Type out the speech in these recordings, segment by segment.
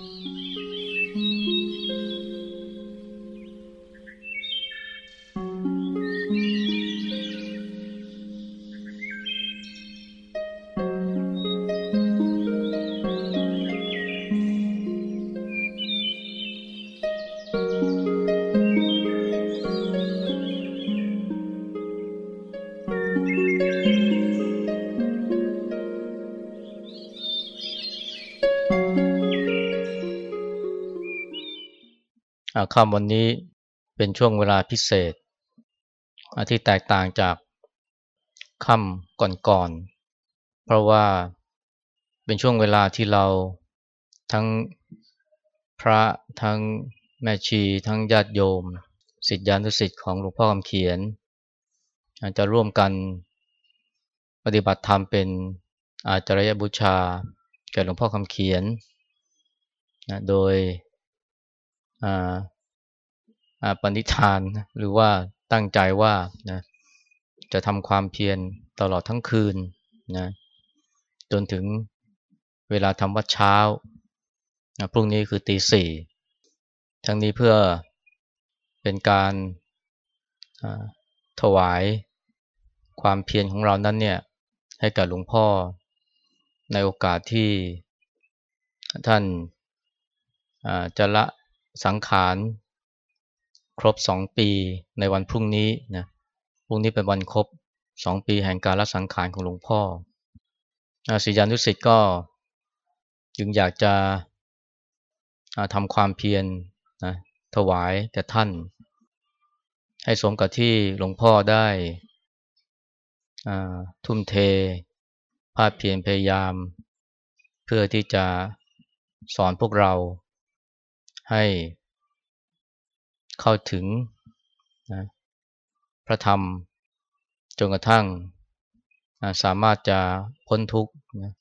Mm-hmm. คำวันนี้เป็นช่วงเวลาพิเศษ ที่แตกต่างจากคำก่อนๆ เพราะว่าเป็นช่วงเวลาที่เราทั้งพระทั้งแม่ชีทั้งญาติโยมสิทธิานุสิทธิ์ของหลวงพ่อคำเขียนจะร่วมกันปฏิบัติธรรมเป็นอาจารยบูชาแก่หลวงพ่อคำเขียนโดย ปณิธาน หรือว่าตั้งใจว่านะจะทำความเพียรตลอดทั้งคืนนะจนถึงเวลาทำวัดเช้านะพรุ่งนี้คือตีสี่ทั้งนี้เพื่อเป็นการถวายความเพียรของเรานั้นเนี่ยให้กับหลวงพ่อในโอกาสที่ท่านจะละ สังขารครบสองปีในวันพรุ่งนี้นะพรุ่งนี้เป็นวันครบสองปีแห่งการละสังขารของหลวงพ่อศิษยานุสิ์ก็จึงอยากจะทำความเพียรนะถวายแก่ท่าน ให้สมกับที่หลวงพ่อได้ทุ่มเท ภาพเพียรพยายาม เพื่อที่จะสอนพวกเรา ให้เข้าถึงนะพระธรรมจนกระทั่งสามารถจะพ้นทุกข์นะ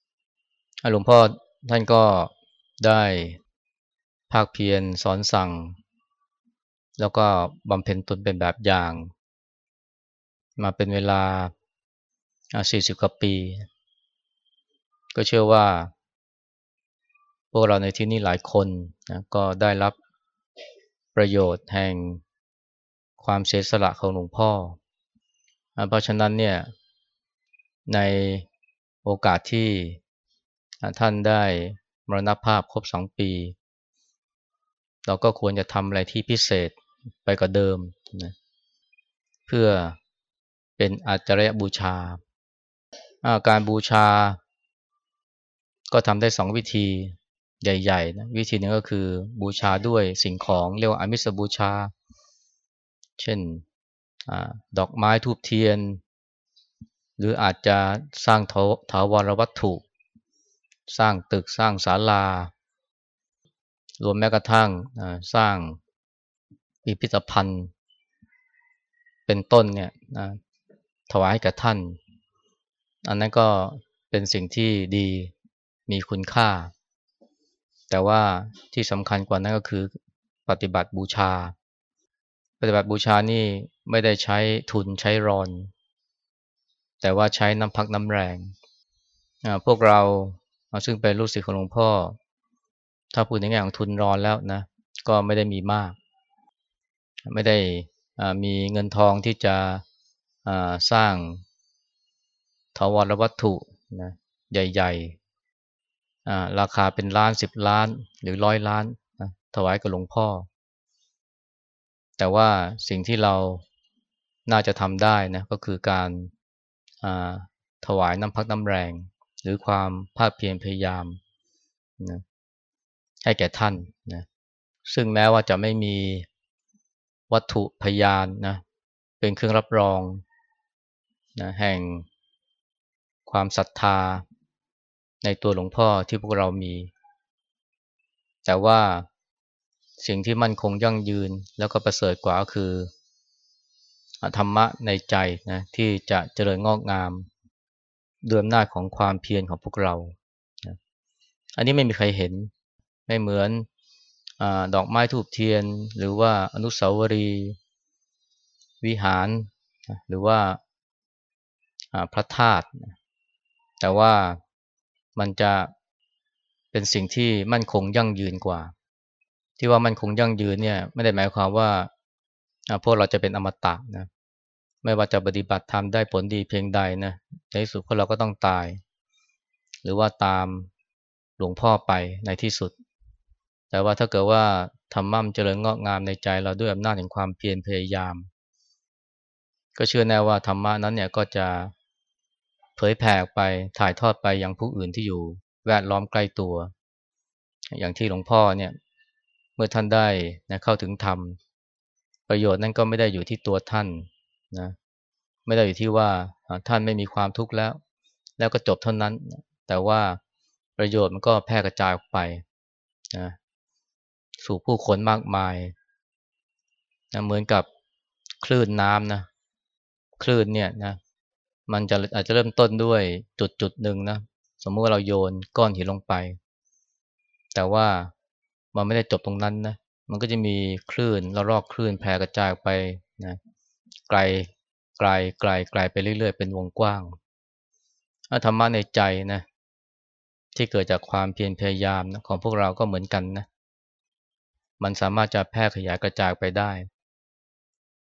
หลวงพ่อท่านก็ได้ภาคเพียรสอนสั่ง แล้วก็บำเพ็ญตนเป็นแบบอย่าง มาเป็นเวลา 40 กว่าปี ก็เชื่อว่า พวกเราในที่นี้หลายคนนะก็ได้รับประโยชน์แห่งความเสียสละของหลวงพ่อ เพราะฉะนั้นเนี่ยในโอกาสที่ท่านได้มรณภาพครบสองปี เราก็ควรจะทำอะไรที่พิเศษไปกว่าเดิมนะเพื่อเป็นอาจารยบูชา การบูชาก็ทำได้สองวิธี ใหญ่ๆนะวิธีนึงก็คือบูชาด้วยสิ่งของเรียกว่าอมิสบูชา เช่นอดอกไม้ทูบเทียน หรืออาจจะสร้างถาวรวัตถุ สร้างตึกสร้างศาลา รวมแม้กระทั่งสร้างพิพิธภัณฑ์ เป็นต้นเนี่ยถวายให้กับท่าน อันนั้นก็เป็นสิ่งที่ดีมีคุณค่า แต่ว่าที่สำคัญกว่านั้นก็คือปฏิบัติบูชา ปฏิบัติบูชานี่ไม่ได้ใช้ทุนใช้รอน แต่ว่าใช้น้ำพักน้ำแรง พวกเราซึ่งเป็นลูกศิษย์ของหลวงพ่อ ถ้าพูดในแง่ของทุนรอนแล้วนะ ก็ไม่ได้มีมาก ไม่ได้มีเงินทองที่จะสร้างทวรวัตถุนะใหญ่ ราคาเป็นล้านสิบล้าน หรือร้อยล้านนะถวายกับหลวงพ่อ แต่ว่าสิ่งที่เราน่าจะทำได้นะก็คือการถวายน้ำพักน้ำแรง หรือความภาคเพียรพยายามนะให้แก่ท่านนะซึ่งแม้ว่าจะไม่มีวัตถุพยานนะเป็นเครื่องรับรองนะแห่งความศรัทธา ในตัวหลวงพ่อที่พวกเรามี แต่ว่าสิ่งที่มั่นคงยั่งยืนแล้วก็ประเสริฐกว่าก็คือธรรมะในใจนะที่จะเจริญงอกงามด้วยอำนาจของความเพียรของพวกเรา อันนี้ไม่มีใครเห็น ไม่เหมือนอดอกไม้ทูบเทียน หรือว่าอนุสาวรีย์วิหาร หรือว่าพระธาตุแต่ว่า มันจะเป็นสิ่งที่มั่นคงยั่งยืนกว่า ที่ว่ามั่นคงยั่งยืนเนี่ยไม่ได้หมายความว่าพวกเราจะเป็นอมตะนะไม่ว่าจะปฏิบัติธรรมได้ผลดีเพียงใดนะในที่สุดพวกเราก็ต้องตาย หรือว่าตามหลวงพ่อไปในที่สุด แต่ว่าถ้าเกิดว่าธรรมะเจริญงอกงามในใจเราด้วยอำนาจแห่งความเพียรพยายาม ก็เชื่อแน่ว่าธรรมะนั้นเนี่ยก็จะ เผยแผ่ไปถ่ายทอดไปยังผู้อื่นที่อยู่แวดล้อมใกล้ตัว อย่างที่หลวงพ่อเนี่ยเมื่อท่านได้นะเข้าถึงธรรม ประโยชน์นั้นก็ไม่ได้อยู่ที่ตัวท่านนะไม่ได้อยู่ที่ว่าท่านไม่มีความทุกข์แล้ว แล้วก็จบเท่านั้น แต่ว่าประโยชน์มันก็แพร่กระจายออกไปนะสู่ผู้คนมากมายนะเหมือนกับคลื่นน้ำนะคลื่นเนี่ยนะ มันจะอาจจะเริ่มต้นด้วยจุดจุดหนึ่งนะ สมมติว่าเราโยนก้อนหินลงไป แต่ว่ามันไม่ได้จบตรงนั้นนะ มันก็จะมีคลื่นแล้วรอกคลื่นแผ่กระจายไปนะไกลไกลไกลไกลไปเรื่อยๆ เป็นวงกว้างธรรมะในใจนะที่เกิดจากความเพียรพยายามนะของพวกเราก็เหมือนกันนะ มันสามารถจะแพร่ขยายกระจายไปได้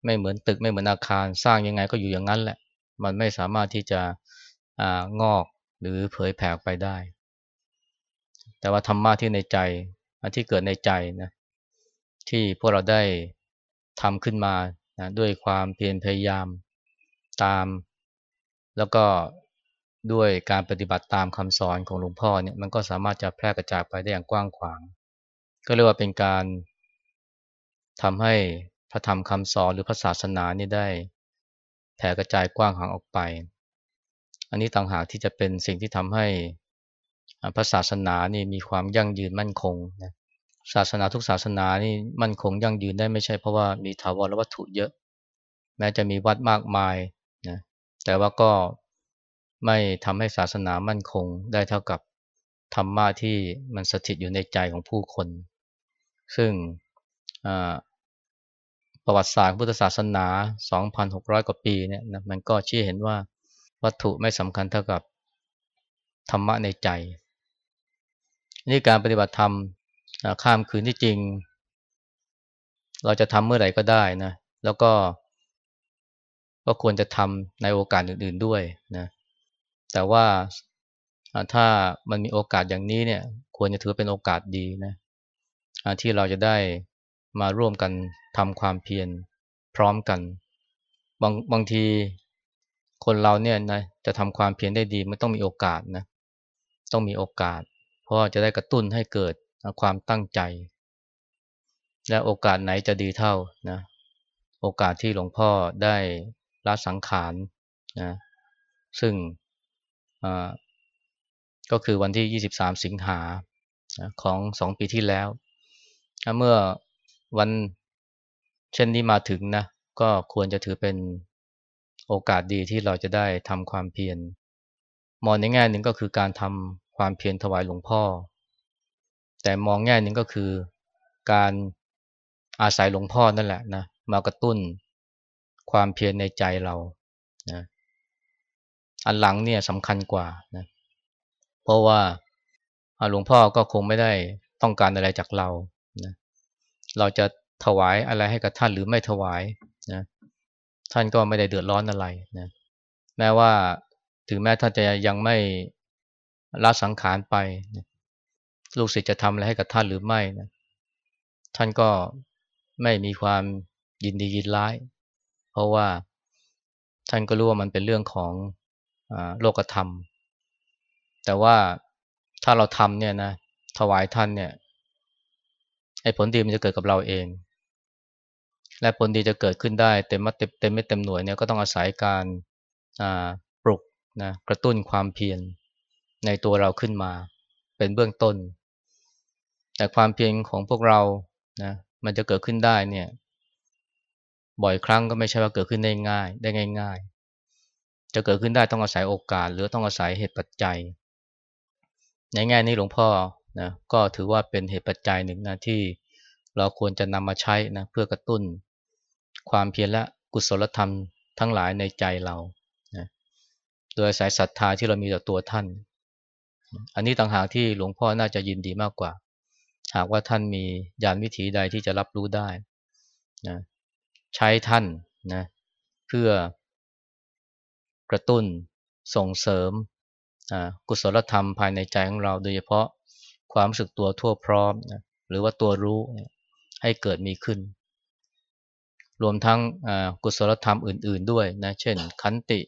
ไม่เหมือนตึกไม่เหมือนอาคารสร้างยังไงก็อยู่อย่างนั้นแหละ มันไม่สามารถที่จะงอกหรือเผยแผ่ไปได้ แต่ว่าธรรมะที่ในใจที่เกิดในใจนะที่พวกเราได้ทำขึ้นมานะด้วยความเพียรพยายามตาม แล้วก็ด้วยการปฏิบัติตามคำสอนของหลวงพ่อเนี่ยมันก็สามารถจะแพร่กระจายไปได้อย่างกว้างขวาง ก็เรียกว่าเป็นการทำให้พระธรรมคำสอนหรือพระศาสนานี่ได้ แผ่กระจายกว้างขวางออกไป อันนี้ต่างหากที่จะเป็นสิ่งที่ทำให้พระศาสนานี่มีความยั่งยืนมั่นคงนะศาสนาทุกศาสนานี่มั่นคงยั่งยืนได้ไม่ใช่เพราะว่ามีถาวรวัตถุเยอะ แม้จะมีวัดมากมายนะแต่ว่าก็ไม่ทำให้ศาสนามั่นคงได้เท่ากับธรรมะที่มันสถิตอยู่ในใจของผู้คน ซึ่ง ประวัติศาสตร์พุทธศาสนา 2,600 กว่าปีเนี่ยนะมันก็ชี้เห็นว่าวัตถุไม่สำคัญเท่ากับธรรมะในใจ นี่การปฏิบัติธรรมข้ามคืนที่จริง เราจะทำเมื่อไหร่ก็ได้นะแล้วก็ก็ควรจะทำในโอกาสอื่น ๆด้วยนะแต่ว่าถ้ามันมีโอกาสอย่างนี้เนี่ยควรจะถือเป็นโอกาสดีนะที่เราจะได้มาร่วมกัน ทำความเพียรพร้อมกัน บางบางทีคนเราเนี่ยนะจะทำความเพียรได้ดีไม่ต้องมีโอกาสนะต้องมีโอกาส เพราะจะได้กระตุ้นให้เกิดความตั้งใจ และโอกาสไหนจะดีเท่านะโอกาสที่หลวงพ่อได้ละสังขารนะซึ่งก็คือวันที่ 23 สิงหาของสองปีที่แล้ว เมื่อวัน เช่นนี้มาถึงนะก็ควรจะถือเป็นโอกาสดีที่เราจะได้ทำความเพียรมองในแง่หนึ่งก็คือการทำความเพียรถวายหลวงพ่อ แต่มองแง่หนึ่งก็คือการอาศัยหลวงพ่อนั่นแหละนะมากระตุ้นความเพียรในใจเรานะอันหลังเนี่ยสำคัญกว่านะเพราะว่าหลวงพ่อก็คงไม่ได้ต้องการอะไรจากเรานะเราจะ ถวายอะไรให้กับท่านหรือไม่ถวายนะท่านก็ไม่ได้เดือดร้อนอะไรนะแม้ว่าถึงแม้ท่านจะยังไม่ละสังขารไปนะลูกศิษย์จะทำอะไรให้กับท่านหรือไม่นะท่านก็ไม่มีความยินดียินร้าย เพราะว่าท่านก็รู้ว่ามันเป็นเรื่องของโลกธรรม แต่ว่าถ้าเราทำเนี่ยนะถวายท่านเนี่ยไอ้ผลดีมันจะเกิดกับเราเอง และผลดีจะเกิดขึ้นได้เต็มเต็มเต็มไม่เต็มหน่วยเนี่ยก็ต้องอาศัยการปลุกนะกระตุ้นความเพียรในตัวเราขึ้นมา เป็นเบื้องต้น แต่ความเพียรของพวกเรานะมันจะเกิดขึ้นได้เนี่ย บ่อยครั้งก็ไม่ใช่ว่าเกิดขึ้นได้ง่าย ได้ง่าย ๆ จะเกิดขึ้นได้ต้องอาศัยโอกาส หรือต้องอาศัยเหตุปัจจัย ในแง่นี้หลวงพ่อนะก็ถือว่าเป็นเหตุปัจจัยหนึ่งนะที่เราควรจะนำมาใช้นะเพื่อกระตุ้น ความเพียรและกุศลธรรมทั้งหลายในใจเรานะโดยสายศรัทธาที่เรามีต่อตัวท่าน อันนี้ต่างหากที่หลวงพ่อน่าจะยินดีมากกว่า หากว่าท่านมียานวิถีใดที่จะรับรู้ได้นะใช้ท่านนะเพื่อกระตุ้นส่งเสริมกุศลธรรมภายในใจของเรา โดยเฉพาะความรู้สึกตัวทั่วพร้อมนะหรือว่าตัวรู้ให้เกิดมีขึ้น รวมทั้งกุศลธรรมอื่น ๆด้วยนะเช่น ขันติ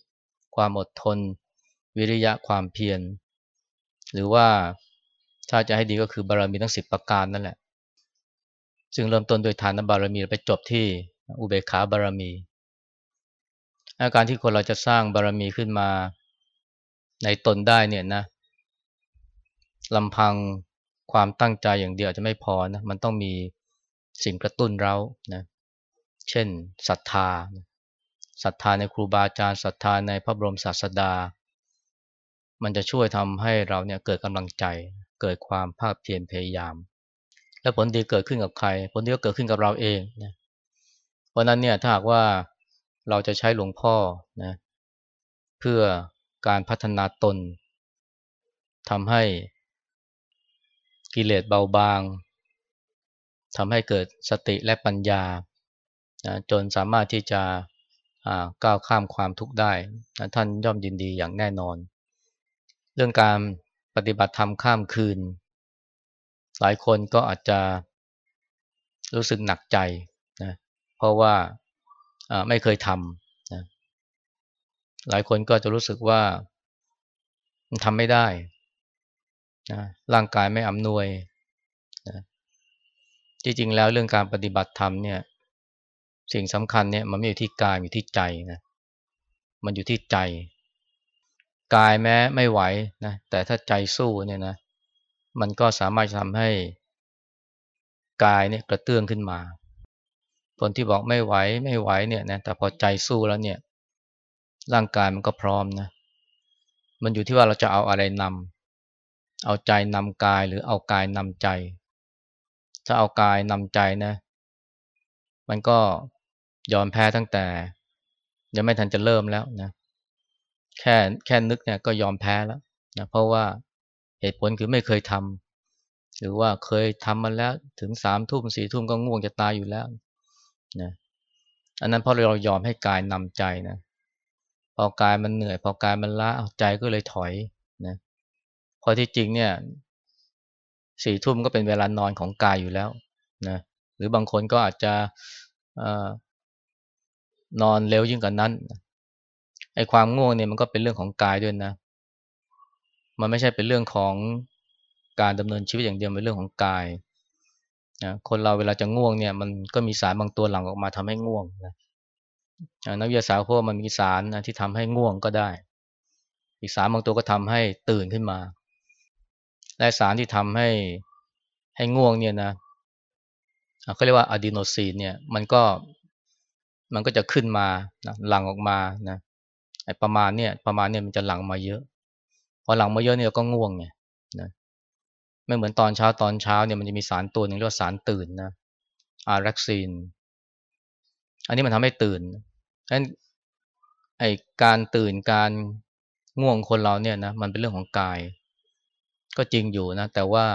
ความอดทน วิริยะความเพียรหรือว่าถ้าจะให้ดีก็คือบารมีทั้งสิบประการนั่นแหละ ซึ่งเริ่มต้นโดยฐานบารมีไปจบที่อุเบกขาบารมีอาการที่คนเราจะสร้างบารมีขึ้นมาในตนได้เนี่ยนะลำพังความตั้งใจอย่างเดียวจะไม่พอนะมันต้องมีสิ่งกระตุ้นเรานะ เช่นศรัทธาศรัทธาในครูบาอาจารย์ศรัทธาในพระบรมศาสดา มันจะช่วยทำให้เราเนี่ยเกิดกำลังใจ เกิดความภาคเพียรพยายาม และผลดีเกิดขึ้นกับใคร ผลดีก็เกิดขึ้นกับเราเองนะเพราะนั้นเนี่ยถ้าหากว่าเราจะใช้หลวงพ่อนะเพื่อการพัฒนาตนทำให้กิเลสเบาบางทำให้เกิดสติและปัญญา นะจนสามารถที่จะก้าวข้ามความทุกข์ได้นะท่านย่อมยินดีอย่างแน่นอน เรื่องการปฏิบัติธรรมข้ามคืน หลายคนก็อาจจะรู้สึกหนักใจนะเพราะว่าไม่เคยทำนะหลายคนก็จะรู้สึกว่าทำไม่ได้นะร่างกายไม่อำนวยนะจริงๆแล้วเรื่องการปฏิบัติธรรมเนี่ย สิ่งสำคัญเนี่ยมันไม่อยู่ที่กายอยู่ที่ใจนะมันอยู่ที่ใจ กายแม้ไม่ไหวนะแต่ถ้าใจสู้เนี่ยนะมันก็สามารถทำให้กายเนี่ยกระเตื้องขึ้นมา คนที่บอกไม่ไหวไม่ไหวเนี่ยนะแต่พอใจสู้แล้วเนี่ย ร่างกายมันก็พร้อมนะมันอยู่ที่ว่าเราจะเอาอะไรนำเอาใจนำกายหรือเอากายนำใจ ถ้าเอากายนำใจนะ มันก็ ยอมแพ้ตั้งแต่ ยังไม่ทันจะเริ่มแล้วนะแค่แค่นึกเนี่ยก็ยอมแพ้แล้วนะเพราะว่าเหตุผลคือไม่เคยทำหรือว่าเคยทำมาแล้วถึงสามทุ่มสี่ทุ่มก็ง่วงจะตายอยู่แล้วนะอันนั้นเพราะเรายอมให้กายนำใจนะพอกายมันเหนื่อย พอกายมันล้าใจก็เลยถอยนะพอที่จริงเนี่ยสี่ทุ่มก็เป็นเวลานอนของกายอยู่แล้วนะหรือบางคนก็อาจจะ นอนเร็วยิ่งกว่านั้นไอ้ความง่วงเนี่ยมันก็เป็นเรื่องของกายด้วยนะ มันไม่ใช่เป็นเรื่องของการดำเนินชีวิตอย่างเดียวเป็นเรื่องของกายนะคนเราเวลาจะง่วงเนี่ย มันก็มีสารบางตัวหลั่งออกมาทำให้ง่วงนะนักวิทยาศาสตร์พวกมันมีสารนะที่ทำให้ง่วงก็ได้ อีกสารบางตัวก็ทำให้ตื่นขึ้นมา และสารที่ทำให้ให้ง่วงเนี่ยนะเขาเรียกว่าอะดีโนซีนเนี่ย มันก็ มันก็จะขึ้นมานะหลั่งออกมานะไอประมาณเนี่ยประมาณเนี่ยมันจะหลั่งมาเยอะพอหลั่งมาเยอะเนี่ยก็ง่วงไงนะไม่เหมือนตอนเช้าตอนเช้าเนี่ยมันจะมีสารตัวหนึ่งเรียกว่าสารตื่นนะอารักซีน อันนี้มันทำให้ตื่นฉะนั้นไอการตื่นการง่วงคนเราเนี่ยนะมันเป็นเรื่องของกาย ก็จริงอยู่นะ แต่ว่า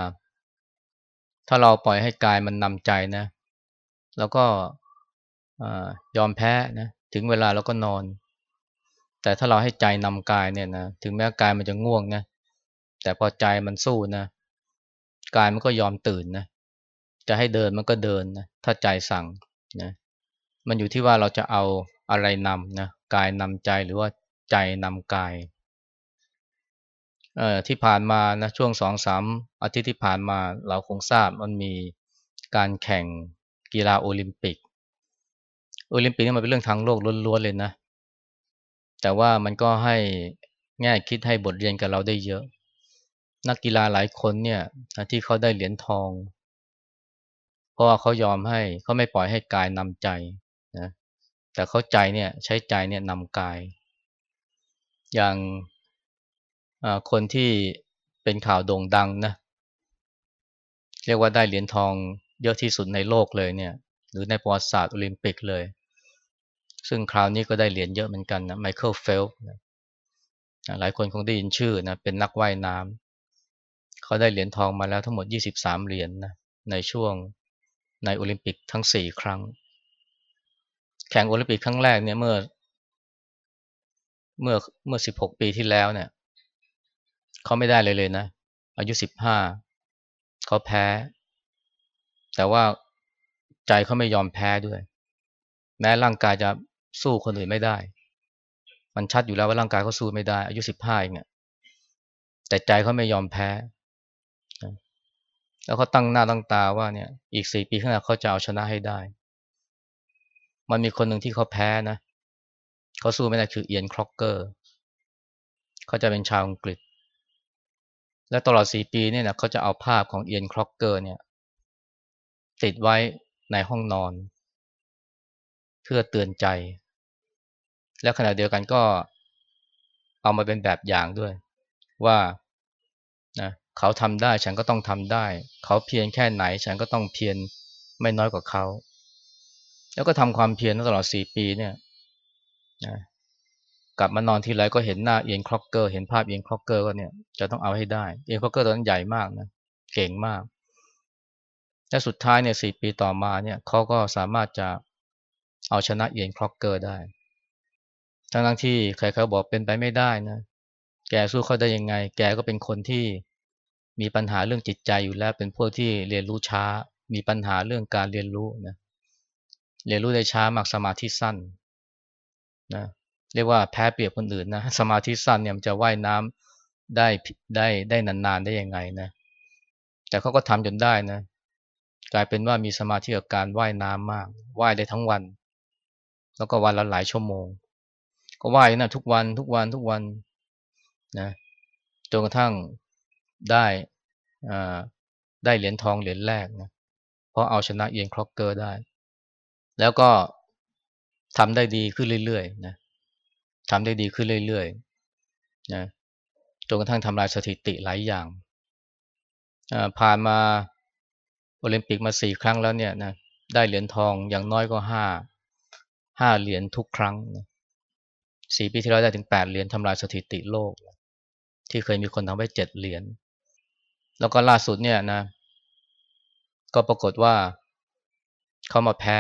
ถ้าเราปล่อยให้กายมันนำใจนะ แล้วก็ ยอมแพ้นะถึงเวลาเราก็นอน แต่ถ้าเราให้ใจนำกายเนี่ยนะถึงแม้กายมันจะง่วงนะแต่พอใจมันสู้นะกายมันก็ยอมตื่นนะจะให้เดินมันก็เดินนะถ้าใจสั่งนะมันอยู่ที่ว่าเราจะเอาอะไรนำนะกายนำใจหรือว่าใจนำกายที่ผ่านมานะช่วงสองสามอาทิตย์ที่ผ่านมาเราคงทราบมันมีการแข่งกีฬาโอลิมปิก โอลิมปิกนี่มันเป็นเรื่องทางโลกล้วนๆเลยนะ แต่ว่ามันก็ให้แง่คิดให้บทเรียนกับเราได้เยอะ นักกีฬาหลายคนเนี่ยที่เขาได้เหรียญทอง เพราะว่าเขายอมให้เขาไม่ปล่อยให้กายนำใจนะแต่เขาใจเนี่ยใช้ใจเนี่ยนำกาย อย่างคนที่เป็นข่าวโด่งดังนะเรียกว่าได้เหรียญทองเยอะที่สุดในโลกเลยเนี่ย หรือในประวัติศาสตร์โอลิมปิกเลย ซึ่งคราวนี้ก็ได้เหรียญเยอะเหมือนกันนะไมเคิลเฟลป์สนะหลายคนคงได้ยินชื่อนะเป็นนักว่ายน้ำเขาได้เหรียญทองมาแล้วทั้งหมด 23 เหรียญนะในช่วงในโอลิมปิกทั้ง 4 ครั้ง แข่งโอลิมปิกครั้งแรกเนี่ยเมื่อ เมื่อเมื่อ 16 ปีที่แล้วเนี่ยเขาไม่ได้เลยเลยนะ อายุ 15เขาแพ้ แต่ว่าใจเขาไม่ยอมแพ้ด้วย แม้ร่างกายจะ สู้คนอื่นไม่ได้ มันชัดอยู่แล้วว่าร่างกายเขาสู้ไม่ได้ อายุ15เองเนี่ยแต่ใจเขาไม่ยอมแพ้ แล้วเขาตั้งหน้าตั้งตาว่าเนี่ย อีกสี่ปีข้างหน้าเขาจะเอาชนะให้ได้ มันมีคนหนึ่งที่เขาแพ้นะเขาสู้ไม่ได้คือเอียนครอกเกอร์เขาจะเป็นชาวอังกฤษ และตลอดสี่ปีเนี่ยนะเขาจะเอาภาพของเอียนครอกเกอร์เนี่ย ติดไว้ในห้องนอน เพื่อเตือนใจ และขณะเดียวกันก็เอามาเป็นแบบอย่างด้วย ว่านะเขาทำได้ฉันก็ต้องทำได้ เขาเพียรแค่ไหน ฉันก็ต้องเพียรไม่น้อยกว่าเขา แล้วก็ทำความเพียรตลอดสี่ปีเนี่ยนะกลับมานอนทีไรก็เห็นหน้าเอียนคร็อกเกอร์ เห็นภาพเอียนคร็อกเกอร์ก็เนี่ยจะต้องเอาให้ได้ เอียนคร็อกเกอร์ตอนนั้นใหญ่มากนะ เก่งมาก และสุดท้ายเนี่ยสี่ปีต่อมาเนี่ยเขาก็สามารถจะเอาชนะเอียนคร็อกเกอร์ได้ ทั้งที่ใครเขาบอกเป็นไปไม่ได้นะ แกสู้เขาได้ยังไง แกก็เป็นคนที่มีปัญหาเรื่องจิตใจอยู่แล้ว เป็นพวกที่เรียนรู้ช้า มีปัญหาเรื่องการเรียนรู้นะ เรียนรู้ได้ช้ามากสมาธิสั้นนะ เรียกว่าแพ้เปรียบคนอื่นนะ สมาธิสั้นเนี่ยมันจะว่ายน้ำได้ได้ได้นานๆได้ยังไงนะ แต่เขาก็ทำจนได้นะ กลายเป็นว่ามีสมาธิกับการว่ายน้ำมาก ว่ายได้ทั้งวัน แล้วก็วันละหลายชั่วโมง ก็ว่ายนะทุกวันทุกวันทุกวันนะจนกระทั่งได้ได้เหรียญทองเหรียญแรกนะเพราะเอาชนะเอียนคล็อกเกอร์ได้ แล้วก็ทำได้ดีขึ้นเรื่อยๆนะทำได้ดีขึ้นเรื่อยๆนะจนกระทั่งทำลายสถิติหลายอย่างผ่านมาโอลิมปิกมาสี่ครั้งแล้วเนี่ยนะได้เหรียญทองอย่างน้อยก็ห้าห้าเหรียญทุกครั้งนะ สี่ปีที่แล้วได้ถึงแปดเหรียญทำลายสถิติโลก ที่เคยมีคนทำไว้เจ็ดเหรียญแล้วก็ล่าสุดเนี่ยนะ ก็ปรากฏว่าเขามาแพ้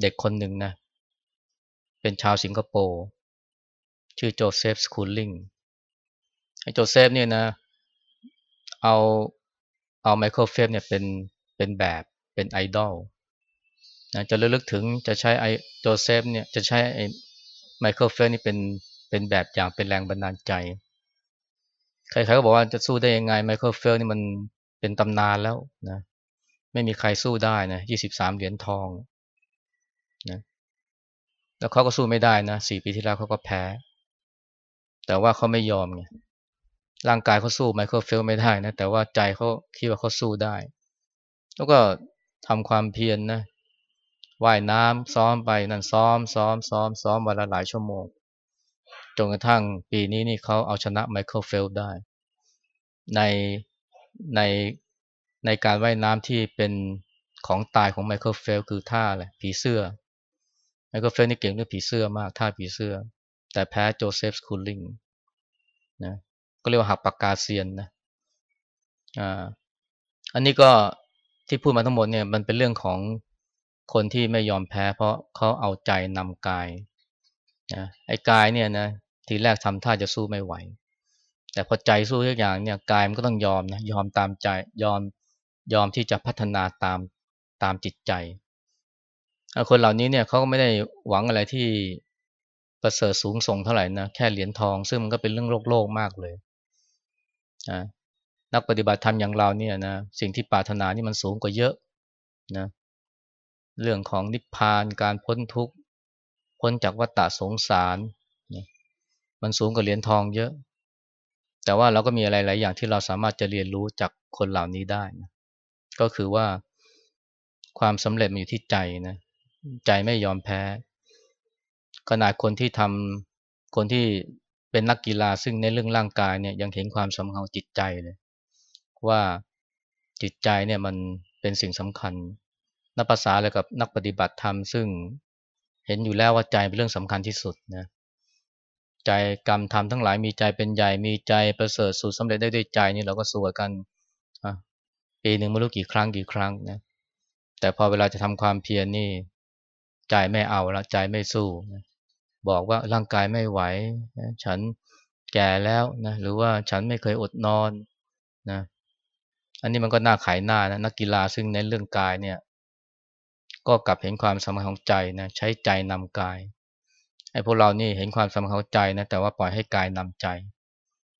เด็กคนหนึ่งนะ เป็นชาวสิงคโปร์ชื่อโจเซฟสคูลลิ่งไอ้โจเซฟเนี่ยนะ เอาเอาไมเคิลเฟลป์สเนี่ยเป็นเป็นแบบเป็นไอดอลนะจะระลึกถึงจะใช้ไอโจเซฟเนี่ยจะใช้ไอ ไมเคิลเฟลป์สนี่เป็นเป็นแบบอย่างเป็นแรงบันดาลใจ ใครๆก็บอกว่าจะสู้ได้ยังไงไมเคิลเฟลป์สนี่มันเป็นตำนานแล้วนะไม่มีใครสู้ได้นะยี่สิบสามเหรียญทองนะแล้วเขาก็สู้ไม่ได้นะสี่ปีที่แล้วเขาก็แพ้ แต่ว่าเขาไม่ยอมไงร่างกายเขาสู้ไมเคิลเฟลป์สไม่ได้นะแต่ว่าใจเขาคิดว่าเขาสู้ได้ แล้วก็ทำความเพียรนะ ว่ายน้ำซ้อมไปนั่นซ้อมซ้อมซ้อมซ้อมวันละหลายชั่วโมงจนกระทั่งปีนี้นี่เขาเอาชนะไมเคิลเฟลป์สได้ ในในในการว่ายน้ำที่เป็นของตายของไมเคิลเฟลป์สคือท่าอะไรผีเสื้อไมเคิลเฟลป์สนี่เก่งเรื่องผีเสื้อมากท่าผีเสื้อ แต่แพ้โจเซฟสคูลลิ่งนะก็เรียกว่าหักปากกาเซียนนะอ่าอันนี้ก็ที่พูดมาทั้งหมดเนี่ยมันเป็นเรื่องของ คนที่ไม่ยอมแพ้เพราะเขาเอาใจนำกายนะไอ้กายเนี่ยนะทีแรกทำท่าจะสู้ไม่ไหว แต่พอใจสู้ทุกอย่างเนี่ยกายมันก็ต้องยอมนะยอมตามใจยอมยอมที่จะพัฒนาตามตามจิตใจ คนเหล่านี้เนี่ยเขาก็ไม่ได้หวังอะไรที่ประเสริฐสูงส่งเท่าไหร่นะแค่เหรียญทอง ซึ่งมันก็เป็นเรื่องโลกโลกมากเลยนะนักปฏิบัติธรรมอย่างเราเนี่ยนะสิ่งที่ปรารถนานี่มันสูงกว่าเยอะนะ เรื่องของนิพพานการพ้นทุกข์พ้นจากวัฏฏะสงสาร มันสูงกว่าเหรียญทองเยอะ แต่ว่าเราก็มีอะไรหลายอย่างที่เราสามารถจะเรียนรู้จากคนเหล่านี้ได้นะก็คือว่าความสำเร็จมันอยู่ที่ใจนะใจไม่ยอมแพ้ ขนาดคนที่ทำคนที่เป็นนักกีฬาซึ่งในเรื่องร่างกายเนี่ยยังเห็นความสำคัญของจิตใจเลย ว่าจิตใจเนี่ยมันเป็นสิ่งสำคัญ นับภาษาอะไรกับนักปฏิบัติธรรมซึ่งเห็นอยู่แล้วว่าใจเป็นเรื่องสำคัญที่สุดนะใจกรรมทำทั้งหลายมีใจเป็นใหญ่มีใจประเสริฐสุดสำเร็จได้ด้วยใจนี่เราก็สวดกันปีหนึ่งไม่รู้กี่ครั้งกี่ครั้งนะแต่พอเวลาจะทำความเพียรนนี่ใจไม่เอาละใจไม่สู้นะบอกว่าร่างกายไม่ไหวนะฉันแก่แล้วนะหรือว่าฉันไม่เคยอดนอนนะอันนี้มันก็น่าขายหน้านะนักกีฬาซึ่งในเรื่องกายเนี่ย ก็กลับเห็นความสำคัญของใจนะใช้ใจนำกายไอ้พวกเรานี่เห็นความสำคัญของใจนะแต่ว่าปล่อยให้กายนำใจ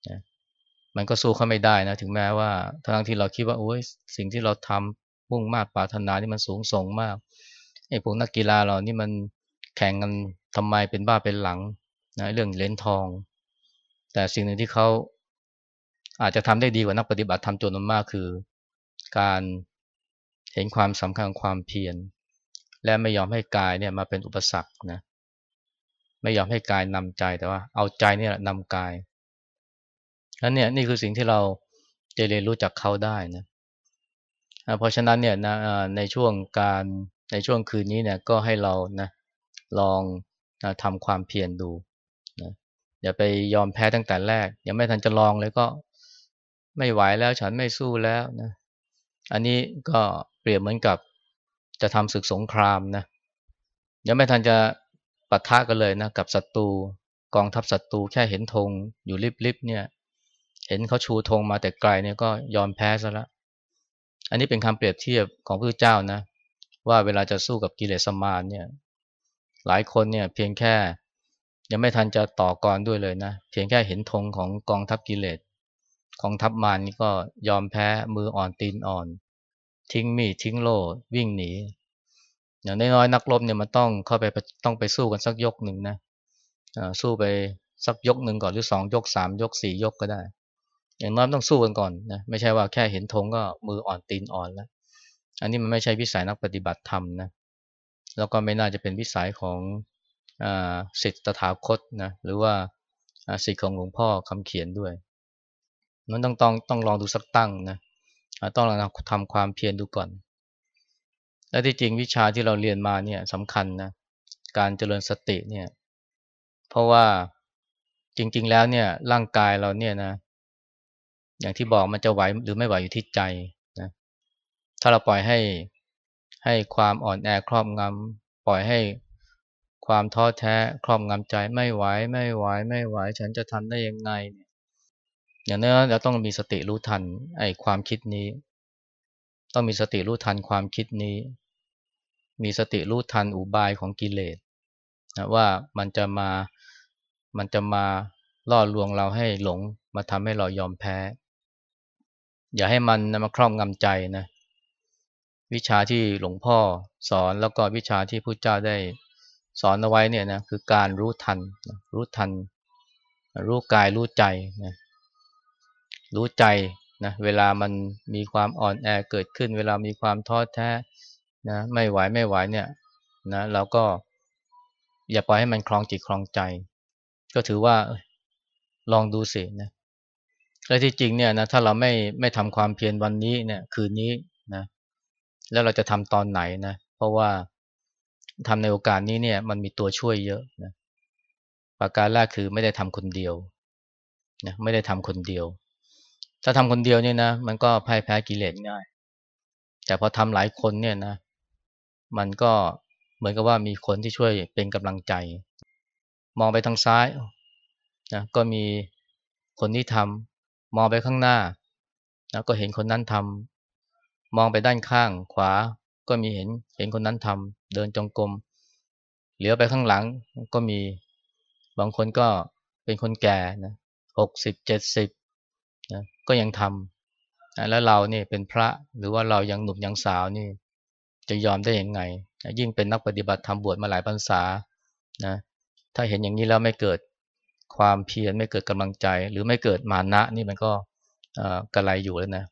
นะมันก็สู้เขาไม่ได้นะถึงแม้ว่าทั้งที่เราคิดว่าโอ้ยสิ่งที่เราทำมุ่งมากปรารถนานี่มันสูงส่งมากไอ้พวกนักกีฬาเรานี่มันแข่งกันทำไมเป็นบ้าเป็นหลังนะเรื่องเหรียญทอง แต่สิ่งหนึ่งที่เขาอาจจะทำได้ดีกว่านักปฏิบัติทำจนมากคือ การเห็นความสำคัญของความเพียร และไม่ยอมให้กายเนี่ยมาเป็นอุปสรรคนะไม่ยอมให้กายนำใจแต่ว่า เอาใจเนี่ยนำกายนั้นเนี่ยนี่คือสิ่งที่เราจะเรียนรู้จากเขาได้นะเพราะฉะนั้นเนี่ยนะในช่วงการในช่วงคืนนี้เนี่ยก็ให้เรานะลองนะทำความเพียรดูนะอย่าไปยอมแพ้ตั้งแต่แรก ยังไม่ทันจะลองเลยก็ไม่ไหวแล้วฉันไม่สู้แล้วนะอันนี้ก็เปรียบเหมือนกับ จะทำศึกสงครามนะยังไม่ทันจะปะทะกันเลยนะกับศัตรูกองทัพศัตรูแค่เห็นธงอยู่ริบๆเนี่ย เห็นเขาชูธงมาแต่ไกลเนี่ยก็ยอมแพ้ซะล้วอันนี้เป็นคำเปรียบเทียบของพระเจ้านะ ว่าเวลาจะสู้กับกิเลสมารเนี่ยหลายคนเนี่ยเพียงแค่ ยังไม่ทันจะต่อกรด้วยเลยนะ เพียงแค่เห็นธงของกองทัพกิเลสกองทัพมารนี่ก็ยอมแพ้มืออ่อนตีนอ่อน ทิ้งมีดทิ้งโล่วิ่งหนี อย่างน้อยๆนักรบเนี่ยมันต้องเข้าไปต้องไปสู้กันสักยกหนึ่งนะสู้ไปสักยกหนึ่งก่อนหรือสองยกสามยกสี่ยกก็ได้ อย่างน้อยต้องสู้กันก่อนนะไม่ใช่ว่าแค่เห็นธงก็มืออ่อนตีนอ่อนแล้ว อันนี้มันไม่ใช่วิสัยนักปฏิบัติธรรมนะแล้วก็ไม่น่าจะเป็นวิสัยของสิทธิตถาคตนะหรือว่าสิทธิของหลวงพ่อคำเขียนด้วย มันต้องต้องต้องลองดูสักตั้งนะ ต้องลองทำความเพียรดูก่อน และที่จริงวิชาที่เราเรียนมาเนี่ยสำคัญนะการเจริญสติเนี่ยเพราะว่าจริง ๆ แล้วเนี่ยร่างกายเราเนี่ยนะ อย่างที่บอกมันจะไหวหรือไม่ไหวอยู่ที่ใจนะถ้าเราปล่อยให้ให้ความอ่อนแอครอบงำปล่อยให้ความท้อแท้ครอบงำใจไม่ไหวไม่ไหวไม่ไหว ฉันจะทำได้ยังไงเนี่ย อย่างนั้นเราต้องมีสติรู้ทันไอ้ความคิดนี้ ต้องมีสติรู้ทันความคิดนี้ มีสติรู้ทันอุบายของกิเลสนะว่ามันจะมามันจะมาล่อลวงเราให้หลงมาทำให้เรายอมแพ้ อย่าให้มันมาครอบงำใจนะวิชาที่หลวงพ่อสอนแล้วก็วิชาที่พระเจ้าได้สอนเอาไว้เนี่ยนะคือการรู้ทัน รู้ทัน รู้กายรู้ใจนะ รู้ใจนะเวลามันมีความอ่อนแอเกิดขึ้น เวลามีความท้อแท้นะไม่ไหวไม่ไหวเนี่ยนะเราก็ อย่าปล่อยให้มันคลองจิตคลองใจ ก็ถือว่าลองดูสินะและที่จริงเนี่ยนะถ้าเราไม่ไม่ทำความเพียรวันนี้เนี่ย คืนนี้นะ แล้วเราจะทำตอนไหนนะ เพราะว่าทำในโอกาสนี้เนี่ย มันมีตัวช่วยเยอะนะประการแรกคือไม่ได้ทำคนเดียวนะไม่ได้ทำคนเดียว ถ้าทำคนเดียวเนี่ยนะ มันก็พ่ายแพ้กิเลสง่าย แต่พอทำหลายคนเนี่ยนะ มันก็เหมือนกับว่ามีคนที่ช่วยเป็นกำลังใจ มองไปทางซ้ายนะก็มีคนที่ทำมองไปข้างหน้านะก็เห็นคนนั้นทำมองไปด้านข้างขวาก็มีเห็นเห็นคนนั้นทำเดินจงกรมเหลียวไปข้างหลังก็มีบางคนก็เป็นคนแก่นะหกสิบเจ็ดสิบ นะก็ยังทำนะแล้วเราเนี่ยเป็นพระหรือว่าเรายังหนุ่มยังสาวนี่ จะยอมได้ยังไงนะยิ่งเป็นนักปฏิบัติทำบวชมาหลายพรรษานะถ้าเห็นอย่างนี้แล้วไม่เกิดความเพียรไม่เกิดกำลังใจ หรือไม่เกิดมานะนี่มันก็กระไรอยู่แล้วนะ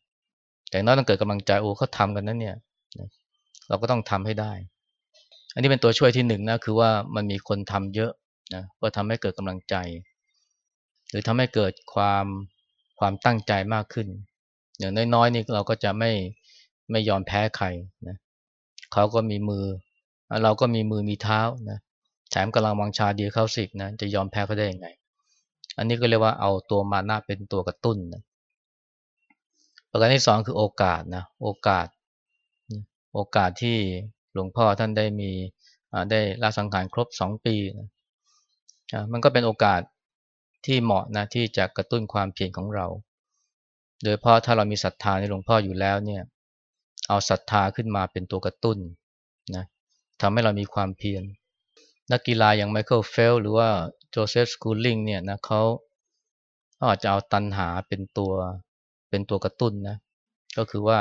แต่น้อยต้องเกิดกำลังใจโอ้เขาทากันนั้นเนี่ยเราก็ต้องทำให้ได้ อันนี้เป็นตัวช่วยที่หนึ่งนะคือว่ามันมีคนทำเยอะนะก็ทำให้เกิดกำลังใจ หรือทำให้เกิดความ ความตั้งใจมากขึ้น อย่างน้อยๆนี่เราก็จะไม่ไม่ยอมแพ้ใครนะเขาก็มีมือ เราก็มีมือมีเท้านะแถมกำลังวังชาดีเข้าสิกนะจะยอมแพ้เขาได้ยังไง อันนี้ก็เรียกว่าเอาตัวมานะเป็นตัวกระตุ้นนะประการที่สองคือโอกาสนะโอกาส โอกาสที่หลวงพ่อท่านได้มีได้ลาสังขารครบสองปีนะมันก็เป็นโอกาส ที่เหมาะนะที่จะกระตุ้นความเพียรของเรา โดยเพราะถ้าเรามีศรัทธาในหลวงพ่ออยู่แล้วเนี่ยเอาศรัทธาขึ้นมาเป็นตัวกระตุ้นนะทำให้เรามีความเพียรนักกีฬาอย่างไมเคิลเฟลป์สหรือว่าโจเซฟสกูลิงเนี่ยนะเขาอาจจะเอาตัณหาเป็นตัวเป็นตัวกระตุ้นนะก็คือว่า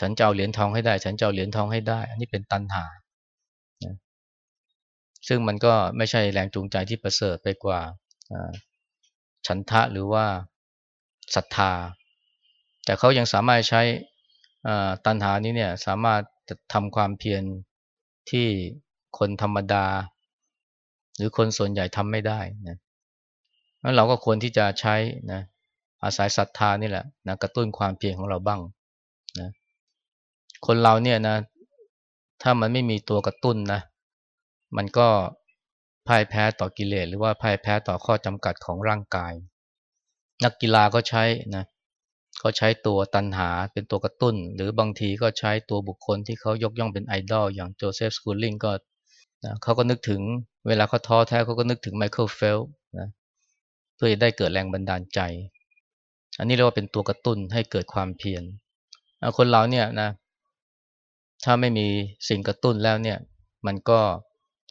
ฉันจะเอาเหรียญทองให้ได้ ฉันจะเอาเหรียญทองให้ได้ อันนี้เป็นตัณหาซึ่งมันก็ไม่ใช่แรงจูงใจที่ประเสริฐไปกว่า ฉันทะหรือว่าศรัทธา แต่เขายังสามารถใช้ตัณหานี้เนี่ยสามารถทำความเพียรที่คนธรรมดา หรือคนส่วนใหญ่ทำไม่ได้นะแล้วเราก็ควรที่จะใช้นะอาศัยศรัทธานี่แหละนะกระตุ้นความเพียรของเราบ้างนะคนเราเนี่ยนะถ้ามันไม่มีตัวกระตุ้นนะมันก็ พ่ายแพ้ต่อกิเลสหรือว่าพ่ายแพ้ต่อข้อจำกัดของร่างกาย นักกีฬาก็ใช้นะเขาใช้ตัวตัณหาเป็นตัวกระตุ้น หรือบางทีก็ใช้ตัวบุคคลที่เขายกย่องเป็นไอดอลอย่างโจเซฟสกูลลิงก็นะเขาก็นึกถึงเวลาเขาท้อแท้เขาก็นึกถึงไมเคิลเฟลป์สนะเพื่อจะได้เกิดแรงบันดาลใจ อันนี้เรียกว่าเป็นตัวกระตุ้นให้เกิดความเพียรคนเราเนี่ยนะถ้าไม่มีสิ่งกระตุ้นแล้วเนี่ย มันก็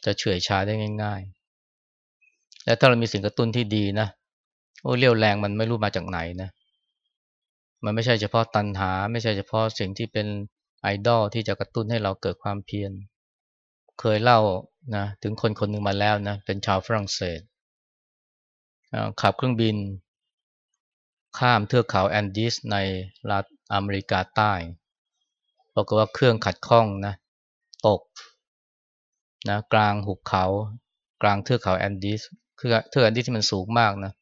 จะเฉื่อยชาได้ง่าย ๆ และถ้าเรามีสิ่งกระตุ้นที่ดีนะโอ้เรี่ยวแรงมันไม่รู้มาจากไหนนะ มันไม่ใช่เฉพาะตันหา ไม่ใช่เฉพาะสิ่งที่เป็นไอดอลที่จะกระตุ้นให้เราเกิดความเพียร เคยเล่านะถึงคนคนหนึ่งมาแล้วนะเป็นชาวฝรั่งเศสขับเครื่องบิน ข้ามเทือกเขาแอนดีสในรัฐอเมริกาใต้ปรากฏว่าเครื่องขัดข้องนะตก นะกลางหุบเขา กลางเทือกเขาแอนดีสคือเทือกแอนดีสที่มันสูงมากนะ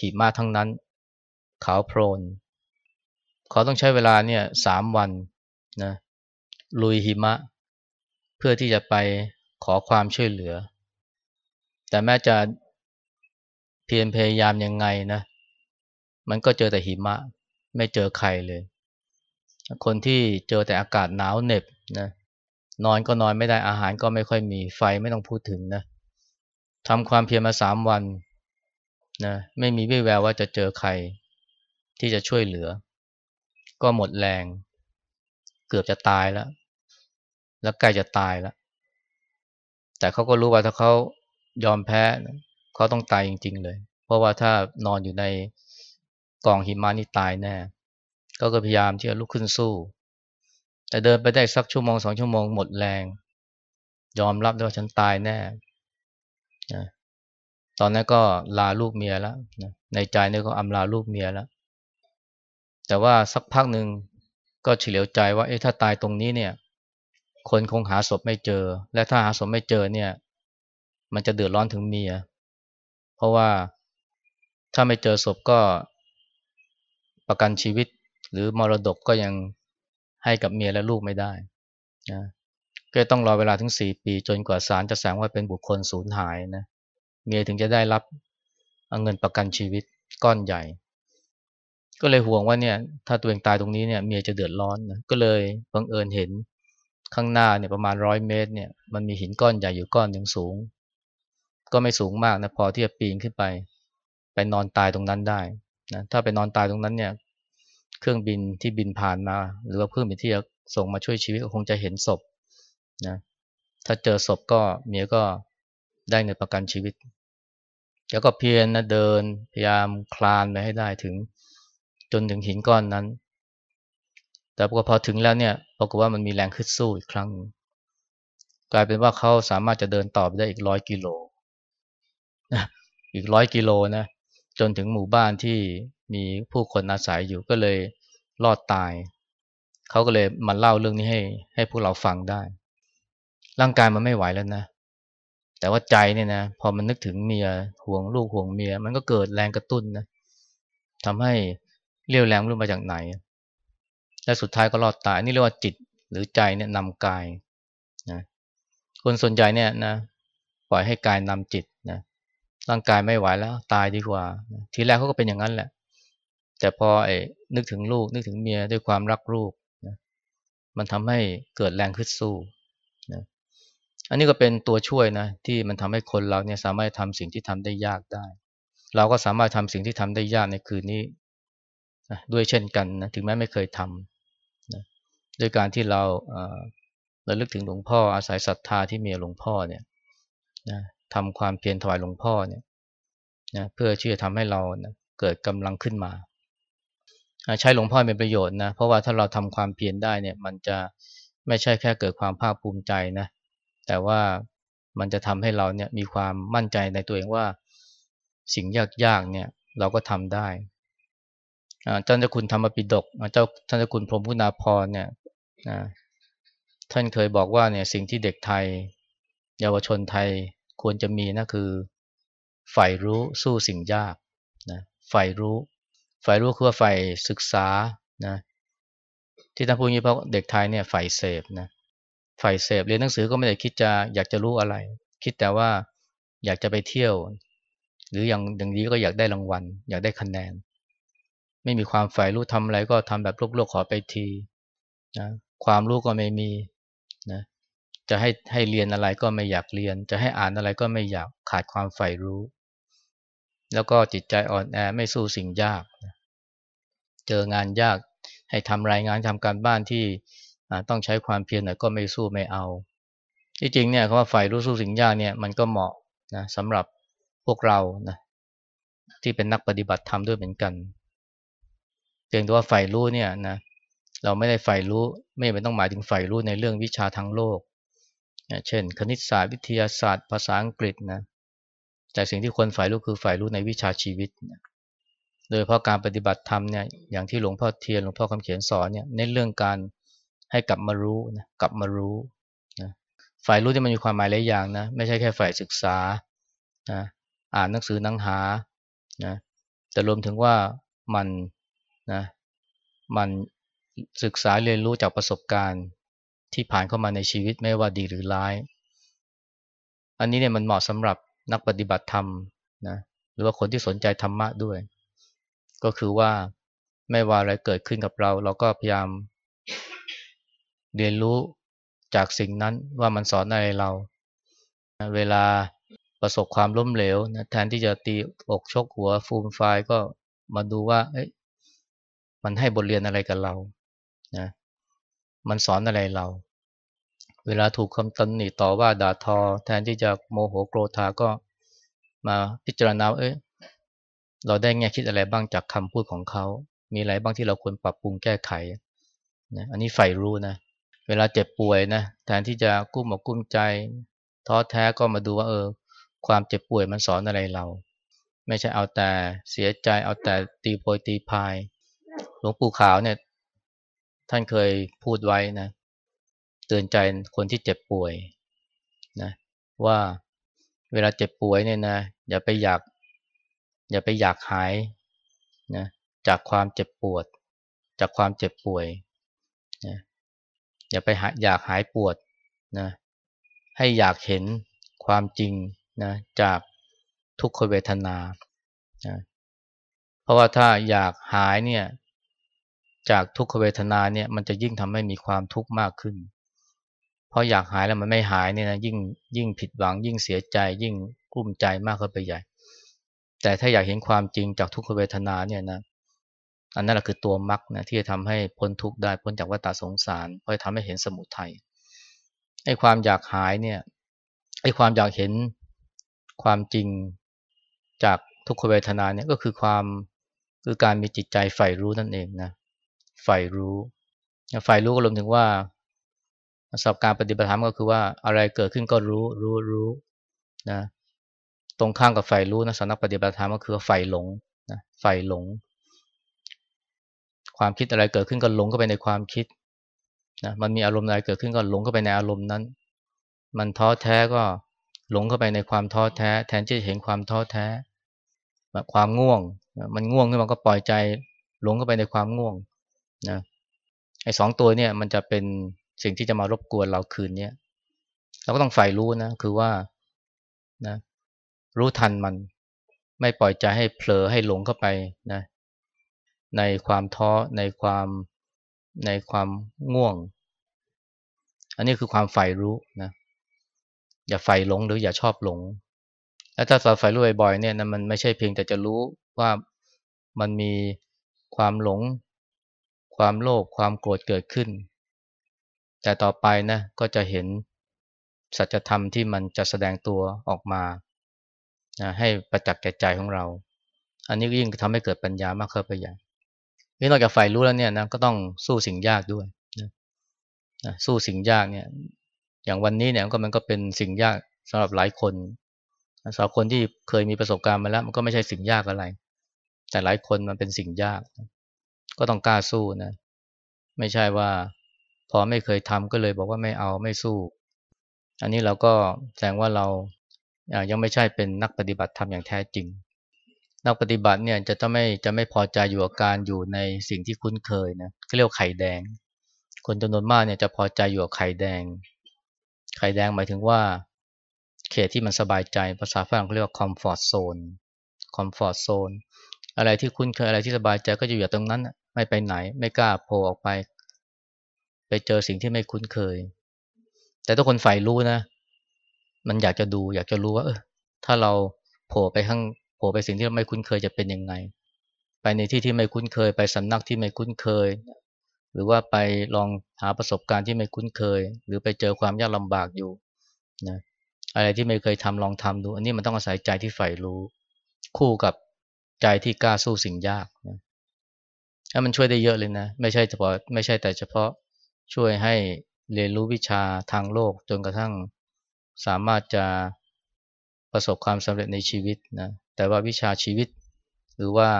หิมะทั้งนั้นเขาโพลนเขาต้องใช้เวลาเนี่ยสามวันนะลุยหิมะ เพื่อที่จะไปขอความช่วยเหลือ แต่แม้จะเพียรพยายามยังไงนะ มันก็เจอแต่หิมะ ไม่เจอใครเลย คนที่เจอแต่อากาศหนาวเหน็บนะ นอนก็นอนไม่ได้อาหารก็ไม่ค่อยมีไฟไม่ต้องพูดถึงนะทำความเพียรมาสามวันนะไม่มีวิแววว่าจะเจอใครที่จะช่วยเหลือ ก็หมดแรง เกือบจะตายแล้ว แล้วใกล้จะตายแล้ว แต่เขาก็รู้ว่าถ้าเขายอมแพ้เขาต้องตายจริง ๆ เลย เพราะว่าถ้านอนอยู่ในกองหิมะนี่ตายแน่ก็พยายามที่จะลุกขึ้นสู้ แต่เดินไปได้สักชั่วโมงสองชั่วโมงหมดแรง ยอมรับด้ว่าฉันตายแน่นะตอนนั้นก็ลาลูกเมียแล้วนะในใจนี่ก็อำลาลูกเมียแล้ว แต่ว่าสักพักหนึ่งก็เฉลียวใจว่าเอ๊ะถ้าตายตรงนี้เนี่ย คนคงหาศพไม่เจอ และถ้าหาศพไม่เจอเนี่ย มันจะเดือดร้อนถึงเมีย เพราะว่าถ้าไม่เจอศพก็ประกันชีวิตหรือมรดกก็ยัง ให้กับเมียและลูกไม่ได้นะก็ต้องรอเวลาถึงสี่ปี จนกว่าศาลจะแสงว่าเป็นบุคคลสูญหายนะเมียถึงจะได้รับเงินประกันชีวิตก้อนใหญ่ ก็เลยห่วงว่าเนี่ยถ้าตัวเองตายตรงนี้เนี่ยเมียจะเดือดร้อนนะก็เลยบังเอิญเห็นข้างหน้าเนี่ยประมาณร้อยเมตรเนี่ยมันมีหินก้อนใหญ่อยู่ก้อนหนึ่งสูง ก็ไม่สูงมากนะพอที่จะปีนขึ้นไป ไปนอนตายตรงนั้นได้นะถ้าไปนอนตายตรงนั้นเนี่ย เครื่องบินที่บินผ่านมา หรือว่าเครื่องบินที่จะส่งมาช่วยชีวิตก็คงจะเห็นศพนะถ้าเจอศพก็เมียก็ได้เงินประกันชีวิต แล้วก็เพียรนะเดินพยายามคลานไปให้ได้ถึงจนถึงหินก้อนนั้น แต่พอถึงแล้วเนี่ยปรากฏว่ามันมีแรงขึ้นสู้อีกครั้ง กลายเป็นว่าเขาสามารถจะเดินต่อไปได้อีกร้อยกิโลอีกร้อยกิโลนะ จนถึงหมู่บ้านที่มีผู้คนอาศัยอยู่ก็เลยรอดตาย เขาก็เลยมาเล่าเรื่องนี้ให้ ให้พวกเราฟังได้ ร่างกายมันไม่ไหวแล้วนะ แต่ว่าใจเนี่ยนะ พอมันนึกถึงเมียห่วงลูกห่วงเมีย มันก็เกิดแรงกระตุ้นนะทำให้เรียวแรงรู้มาจากไหน และสุดท้ายก็รอดตายนี่เรียกว่าจิตหรือใจเนี่ยนำกายนะคนส่วนใหญ่เนี่ยนะ ปล่อยให้กายนำจิตนะ ร่างกายไม่ไหวแล้ว ตายดีกว่า ทีแรกเขาก็เป็นอย่างนั้นแหละ แต่พอไอ้นึกถึงลูกนึกถึงเมียด้วยความรักลูกนะมันทำให้เกิดแรงขึ้นสู้นะอันนี้ก็เป็นตัวช่วยนะที่มันทำให้คนเราเนี่ยสามารถทำสิ่งที่ทำได้ยากได้ เราก็สามารถทำสิ่งที่ทำได้ยากในคืนนี้นะด้วยเช่นกันนะถึงแม้ไม่เคยทำนะด้วยการที่เราเราลึกถึงหลวงพ่ออาศัยศรัทธาที่มีหลวงพ่อเนี่ยนะ ทำความเพียรถวายหลวงพ่อเนี่ยนะเพื่อที่จะทำให้เรานะเกิดกำลังขึ้นมา ใช้หลวงพ่อเป็นประโยชน์นะเพราะว่าถ้าเราทำความเพียรได้เนี่ยมันจะไม่ใช่แค่เกิดความภาคภูมิใจนะแต่ว่ามันจะทำให้เราเนี่ยมีความมั่นใจในตัวเองว่าสิ่งยากๆเนี่ยเราก็ทำได้เจ้าเจ้าคุณธรรมปิฎกเจ้าท่านเจ้าคุณพรหมพุนาพรเนี่ยท่านเคยบอกว่าเนี่ยสิ่งที่เด็กไทย เยาวชนไทย ควรจะมีนะคือใฝ่รู้สู้สิ่งยากนะใฝ่รู้ใฝ่รู้คือว่าใฝ่ศึกษานะที่ท่านพูดนี้เพราะเด็กไทยเนี่ยใฝ่เสพนะใฝ่เสพเรียนหนังสือก็ไม่ได้คิดจะอยากจะรู้อะไร คิดแต่ว่าอยากจะไปเที่ยว หรืออย่างอย่างนี้ก็อยากได้รางวัล อยากได้คะแนน ไม่มีความใฝ่รู้ทำอะไรก็ทำแบบโลกๆขอไปทีนะความรู้ก็ไม่มีนะ จะให้ให้เรียนอะไรก็ไม่อยากเรียน จะให้อ่านอะไรก็ไม่อยากขาดความใฝ่รู้ แล้วก็จิตใจอ่อนแอไม่สู้สิ่งยาก เจองานยากให้ทำรายงานทำการบ้านที่ต้องใช้ความเพียรหน่อยก็ไม่สู้ไม่เอา ที่จริงเนี่ยคำว่าฝ่ายรู้สู้สิ่งยากเนี่ยมันก็เหมาะนะสำหรับพวกเรานะที่เป็นนักปฏิบัติธรรมด้วยเหมือนกันเพียงแต่ว่าฝ่ายรู้เนี่ยนะเราไม่ได้ฝ่ายรู้ไม่เป็นต้องหมายถึงฝ่ายรู้ในเรื่องวิชาทางโลก เช่น คณิตศาสตร์วิทยาศาสตร์ ภาษาอังกฤษนะแต่สิ่งที่คนฝ่ายรู้คือฝ่ายรู้ในวิชาชีวิตนะโดยเพราะการปฏิบัติธรรมเนี่ยอย่างที่หลวงพ่อเทียนหลวงพ่อคำเขียนสอนเนี่ยในเรื่องการให้กลับมารู้นะกลับมารู้นะฝ่ายรู้ที่มันมีความหมายหลายอย่างนะไม่ใช่แค่ฝ่ายศึกษานะอ่านหนังสือนังหานะแต่รวมถึงว่ามันนะมันศึกษาเรียนรู้จากประสบการณ์ ที่ผ่านเข้ามาในชีวิตไม่ว่าดีหรือร้าย อันนี้เนี่ยมันเหมาะสำหรับนักปฏิบัติธรรมนะหรือว่าคนที่สนใจธรรมะด้วย ก็คือว่าไม่ว่าอะไรเกิดขึ้นกับเรา เราก็พยายามเรียนรู้จากสิ่งนั้นว่ามันสอนอะไรเรา เวลาประสบความล้มเหลวนะแทนที่จะตีอกชกหัวฟูมไฟก็มาดูว่าเอ้ยมันให้บทเรียนอะไรกับเรานะมันสอนอะไรเรา เวลาถูกคำตำหนิต่อว่าด่าทอ แทนที่จะโมโหโกรธาก็มาพิจารณาเอ้ยเราได้แง่คิดอะไรบ้างจากคำพูดของเขา มีอะไรบ้างที่เราควรปรับปรุงแก้ไขนะอันนี้ใฝ่รู้นะ เวลาเจ็บป่วยนะ แทนที่จะกุ้มอกกุ้มใจ ท้อแท้ก็มาดูว่าเออ ความเจ็บป่วยมันสอนอะไรเรา ไม่ใช่เอาแต่เสียใจเอาแต่ตีโพยตีพาย หลวงปู่ขาวเนี่ย ท่านเคยพูดไว้นะ เตือนใจคนที่เจ็บป่วยนะว่าเวลาเจ็บป่วยเนี่ยนะอย่าไปอยาก อย่าไปอยากหายนะจากความเจ็บปวด จากความเจ็บป่วยนะอย่าไปอยากหายปวดนะให้อยากเห็นความจริงนะจากทุกขเวทนานะเพราะว่าถ้าอยากหายเนี่ยจากทุกขเวทนาเนี่ยมันจะยิ่งทำให้มีความทุกข์มากขึ้น เพราะอยากหายแล้วมันไม่หายเนี่ยนะยิ่งยิ่งผิดหวัง ยิ่งเสียใจ ยิ่งกลุ้มใจมากขึ้นไปใหญ่ แต่ถ้าอยากเห็นความจริงจากทุกขเวทนาเนี่ยนะอันนั้นแหละคือตัวมรรคนะที่จะทำให้พ้นทุกข์ได้พ้นจากวัฏสงสารเพราะทำให้เห็นสมุทัยไอ้ความอยากหายเนี่ยไอ้ความอยากเห็นความจริงจากทุกขเวทนาเนี่ยก็คือความคือการมีจิตใจใฝ่รู้นั่นเองนะใฝ่รู้ใฝ่รู้ก็รวมถึงว่า สอบการปฏิบัติธรรมก็คือว่าอะไรเกิดขึ้นก็รู้รู้รู้นะตรงข้ามกับใฝ่รู้นะสำนักปฏิบัติธรรมก็คือใฝ่หลงนะใฝ่หลง ความคิดอะไรเกิดขึ้นก็หลงเข้าไปในความคิดนะมันมีอารมณ์อะไรเกิดขึ้นก็หลงเข้าไปในอารมณ์นั้น มันท้อแท้ก็หลงเข้าไปในความท้อแท้ แทนที่จะเห็นความท้อแท้แบบความง่วง มันง่วงขึ้นมันก็ปล่อยใจหลงเข้าไปในความง่วงนะไอ้สองตัวเนี่ยมันจะเป็น สิ่งที่จะมารบกวนเราคืนนี้เราก็ต้องใฝ่รู้นะ คือว่านะรู้ทันมัน ไม่ปล่อยใจให้เผลอให้หลงเข้าไปนะ ในความท้อในความในความง่วง อันนี้คือความใฝ่รู้นะ อย่าใฝ่หลงหรืออย่าชอบหลง แล้วถ้าเราใฝ่รู้บ่อยๆเนี่ยนะมันไม่ใช่เพียงแต่จะรู้ว่ามันมีความหลง ความโลภความโกรธเกิดขึ้น แต่ต่อไปนะก็จะเห็นสัจธรรมที่มันจะแสดงตัวออกมานะให้ประจักษ์แก่ใจของเรา อันนี้ก็ยิ่งทำให้เกิดปัญญามากขึ้นไปใหญ่นี่นอกจากฝ่ายรู้แล้วเนี่ยนะก็ต้องสู้สิ่งยากด้วยนะนะสู้สิ่งยากเนี่ยอย่างวันนี้เนี่ยก็มันก็เป็นสิ่งยากสำหรับหลายคนสำหรับคนที่เคยมีประสบการณ์มาแล้ว มันก็ไม่ใช่สิ่งยากอะไร แต่หลายคนมันเป็นสิ่งยาก ก็ต้องกล้าสู้นะ ไม่ใช่ว่า อไม่เคยทำก็เลยบอกว่าไม่เอาไม่สู้ อันนี้เราก็แสดงว่าเรายังไม่ใช่เป็นนักปฏิบัติธรรมอย่างแท้จริง นักปฏิบัติเนี่ยจะต้องไม่จะไม่พอใจอยู่กับการอยู่ในสิ่งที่คุ้นเคยนะก็เรียกไข่แดง คนจำนวนมากเนี่ยจะพอใจอยู่กับไข่แดง ไข่แดงหมายถึงว่า เขตที่มันสบายใจภาษาฝรั่งเขาเรียกว่า comfort zone comfort zone อะไรที่คุ้นเคยอะไรที่สบายใจก็จะอยู่ตรงนั้นไม่ไปไหน ไม่กล้าโผล่ออกไป ไปเจอสิ่งที่ไม่คุ้นเคย แต่ทุกคนใฝ่รู้นะ มันอยากจะดู อยากจะรู้ว่าเออถ้าเราโผล่ไปข้างโผล่ไปสิ่งที่เราไม่คุ้นเคยจะเป็นยังไง ไปในที่ที่ไม่คุ้นเคย ไปสำนักที่ไม่คุ้นเคย หรือว่าไปลองหาประสบการณ์ที่ไม่คุ้นเคย หรือไปเจอความยากลำบากอยู่นะอะไรที่ไม่เคยทำลองทำดู อันนี้มันต้องอาศัยใจที่ใฝ่รู้ คู่กับใจที่กล้าสู้สิ่งยากนะถ้ามันช่วยได้เยอะเลยนะ ไม่ใช่เฉพาะไม่ใช่แต่เฉพาะ ช่วยให้เรียนรู้วิชาทางโลกจนกระทั่งสามารถจะประสบความสำเร็จในชีวิตนะแต่ว่าวิชาชีวิต หรือว่า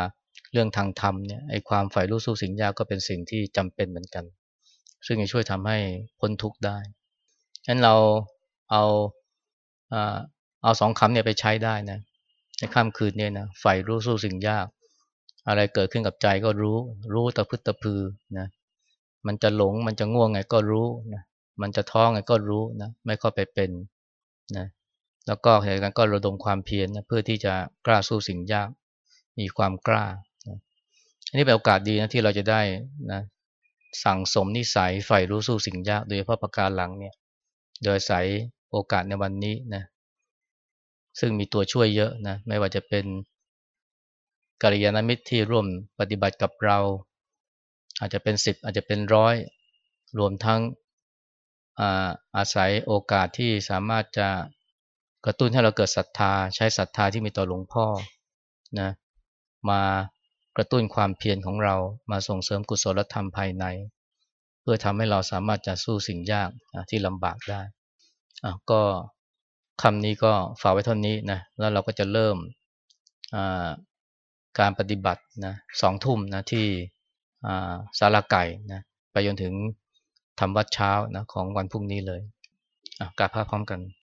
เรื่องทางธรรมเนี่ยไอความฝ่ายรู้สู้สิ่งยากก็เป็นสิ่งที่จำเป็นเหมือนกัน ซึ่งจะช่วยทำให้พ้นทุกข์ได้ฉะนั้นเราเอาเอาสองคำเนี่ยไปใช้ได้นะในค่ำคืนเนี่ยนะฝ่ายรู้สู้สิ่งยาก อะไรเกิดขึ้นกับใจก็รู้ รู้ตะพึดตะพือนะ มันจะหลงมันจะง่วงไงก็รู้นะมันจะท้องไงก็รู้นะไม่เข้าไปเป็นนะแล้วก็เหตุการณ์ก็ระดมความเพียรนะเพื่อที่จะกล้าสู้สิ่งยากมีความกล้านะอันนี้เป็นโอกาสดีนะที่เราจะได้นะสั่งสมนิสัยใฝ่รู้สู้สิ่งยากโดยเฉพาะประการหลังเนี่ยโดยใส่โอกาสในวันนี้นะซึ่งมีตัวช่วยเยอะนะไม่ว่าจะเป็นกัลยาณมิตรที่ร่วมปฏิบัติกับเรา อาจจะเป็นสิบอาจจะเป็นร้อยรวมทั้งอาศัยโอกาสที่สามารถจะกระตุ้นให้เราเกิดศรัทธา ใช้ศรัทธาที่มีต่อหลวงพ่อนะมากระตุ้นความเพียรของเรามาส่งเสริมกุศลธรรมภายใน เพื่อทำให้เราสามารถจะสู้สิ่งยากที่ลำบากได้ก็คำนี้ก็ฝากไว้เท่านี้นะแล้วเราก็จะเริ่มการปฏิบัตินะสองทุ่มนะที่ สาราไก่นะไปจนถึงทำวัดเช้านะของวันพรุ่งนี้เลยกราบพระพร้อมกัน